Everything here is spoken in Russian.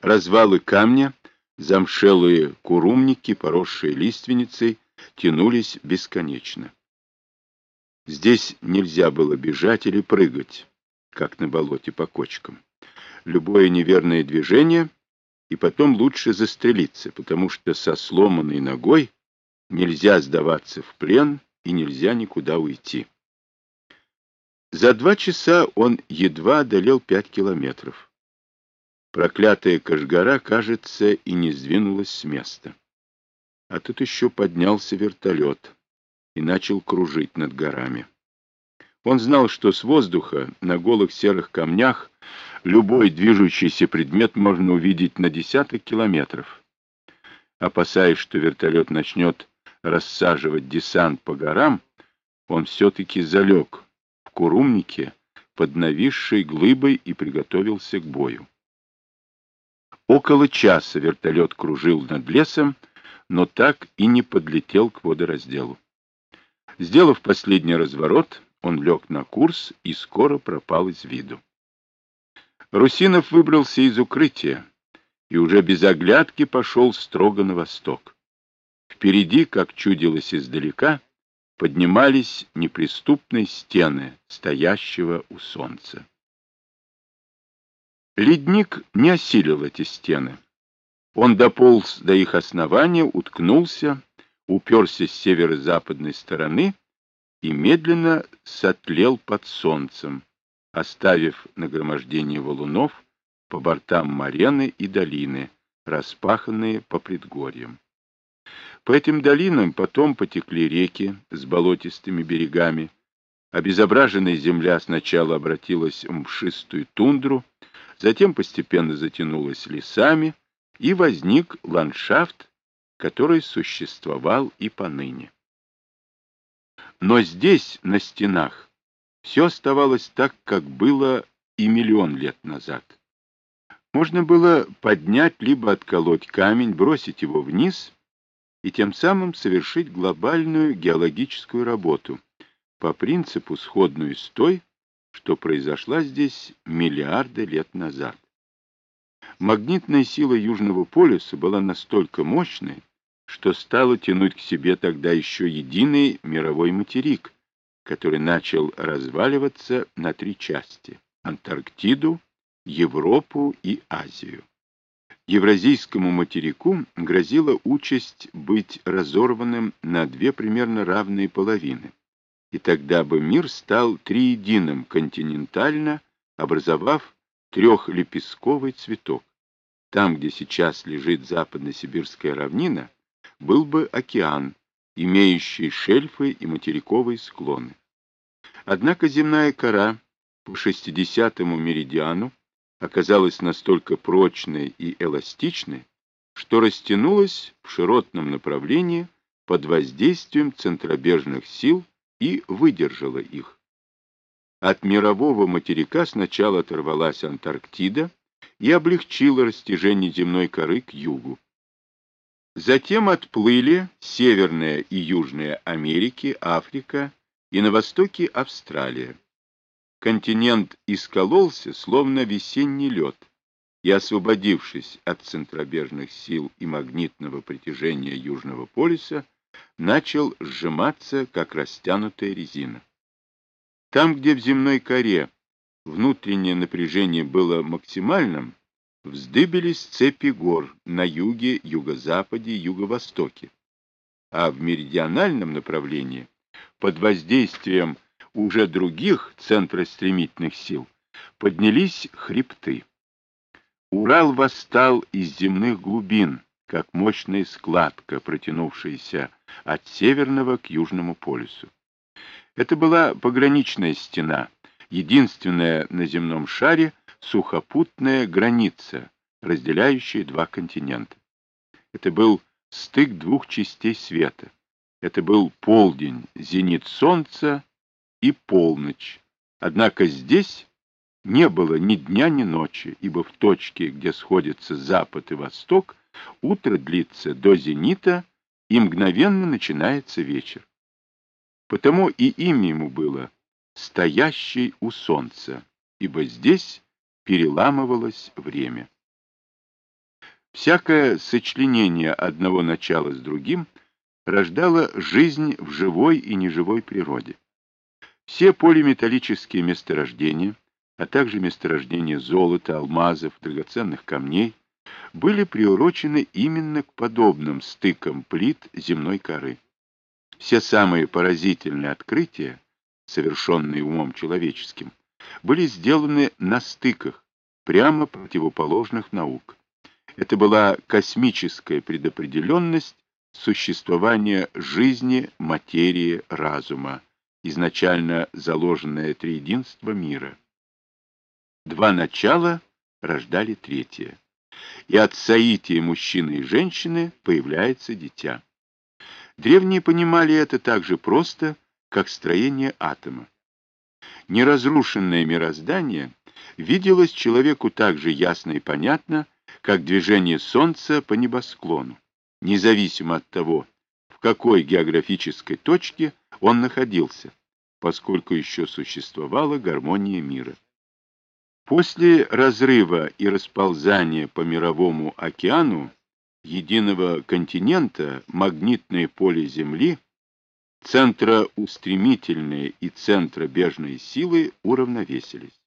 Развалы камня, замшелые курумники, поросшие лиственницей, тянулись бесконечно. Здесь нельзя было бежать или прыгать, как на болоте по кочкам. Любое неверное движение, и потом лучше застрелиться, потому что со сломанной ногой нельзя сдаваться в плен и нельзя никуда уйти. За два часа он едва одолел пять километров. Проклятая Кашгара, кажется, и не сдвинулась с места. А тут еще поднялся вертолет и начал кружить над горами. Он знал, что с воздуха на голых серых камнях любой движущийся предмет можно увидеть на десяток километров. Опасаясь, что вертолет начнет рассаживать десант по горам, он все-таки залег в курумнике под нависшей глыбой и приготовился к бою. Около часа вертолет кружил над лесом, но так и не подлетел к водоразделу. Сделав последний разворот, он лег на курс и скоро пропал из виду. Русинов выбрался из укрытия и уже без оглядки пошел строго на восток. Впереди, как чудилось издалека, поднимались неприступные стены стоящего у солнца. Ледник не осилил эти стены. Он дополз до их основания, уткнулся, уперся с северо-западной стороны и медленно сотлел под солнцем, оставив нагромождение валунов по бортам Марены и долины, распаханные по предгорьям. По этим долинам потом потекли реки с болотистыми берегами. Обезображенная земля сначала обратилась в мшистую тундру, затем постепенно затянулась лесами, и возник ландшафт, который существовал и поныне. Но здесь, на стенах, все оставалось так, как было и миллион лет назад. Можно было поднять либо отколоть камень, бросить его вниз и тем самым совершить глобальную геологическую работу по принципу сходную с той, что произошла здесь миллиарды лет назад. Магнитная сила Южного полюса была настолько мощной, что стала тянуть к себе тогда еще единый мировой материк, который начал разваливаться на три части — Антарктиду, Европу и Азию. Евразийскому материку грозила участь быть разорванным на две примерно равные половины и тогда бы мир стал триединым континентально, образовав трехлепестковый цветок. Там, где сейчас лежит западно-сибирская равнина, был бы океан, имеющий шельфы и материковые склоны. Однако земная кора по 60-му меридиану оказалась настолько прочной и эластичной, что растянулась в широтном направлении под воздействием центробежных сил и выдержала их. От мирового материка сначала оторвалась Антарктида и облегчила растяжение земной коры к югу. Затем отплыли Северная и Южная Америки, Африка и на востоке Австралия. Континент искололся, словно весенний лед, и, освободившись от центробежных сил и магнитного притяжения Южного полюса, начал сжиматься, как растянутая резина. Там, где в земной коре внутреннее напряжение было максимальным, вздыбились цепи гор на юге, юго-западе юго-востоке, а в меридиональном направлении, под воздействием уже других центростремительных сил, поднялись хребты. Урал восстал из земных глубин, как мощная складка, протянувшаяся от Северного к Южному полюсу. Это была пограничная стена, единственная на земном шаре сухопутная граница, разделяющая два континента. Это был стык двух частей света. Это был полдень, зенит солнца и полночь. Однако здесь не было ни дня, ни ночи, ибо в точке, где сходятся запад и восток, Утро длится до зенита, и мгновенно начинается вечер. Потому и имя ему было «Стоящий у солнца», ибо здесь переламывалось время. Всякое сочленение одного начала с другим рождало жизнь в живой и неживой природе. Все полиметаллические месторождения, а также месторождения золота, алмазов, драгоценных камней, были приурочены именно к подобным стыкам плит земной коры. Все самые поразительные открытия, совершенные умом человеческим, были сделаны на стыках, прямо противоположных наук. Это была космическая предопределенность существования жизни, материи, разума, изначально заложенное триединство мира. Два начала рождали третье. И от соития мужчины и женщины появляется дитя. Древние понимали это так же просто, как строение атома. Неразрушенное мироздание виделось человеку так же ясно и понятно, как движение Солнца по небосклону, независимо от того, в какой географической точке он находился, поскольку еще существовала гармония мира. После разрыва и расползания по мировому океану единого континента магнитное поле Земли, центроустремительные и центробежные силы уравновесились.